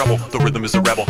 treble, the rhythm is a rebel.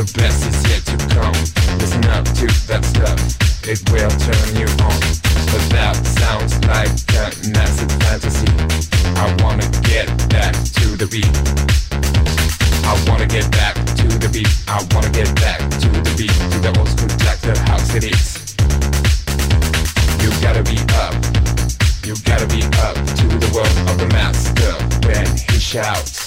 the best is yet to come. Listen up to that stuff, it will turn you on. But that sounds like a massive fantasy. I wanna get back to the beat. I wanna get back to the beat. I wanna get back to the beat. To the old school house it is. You gotta be up. You gotta be up to the world of the master when he shouts.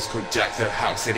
Old school jack, the house it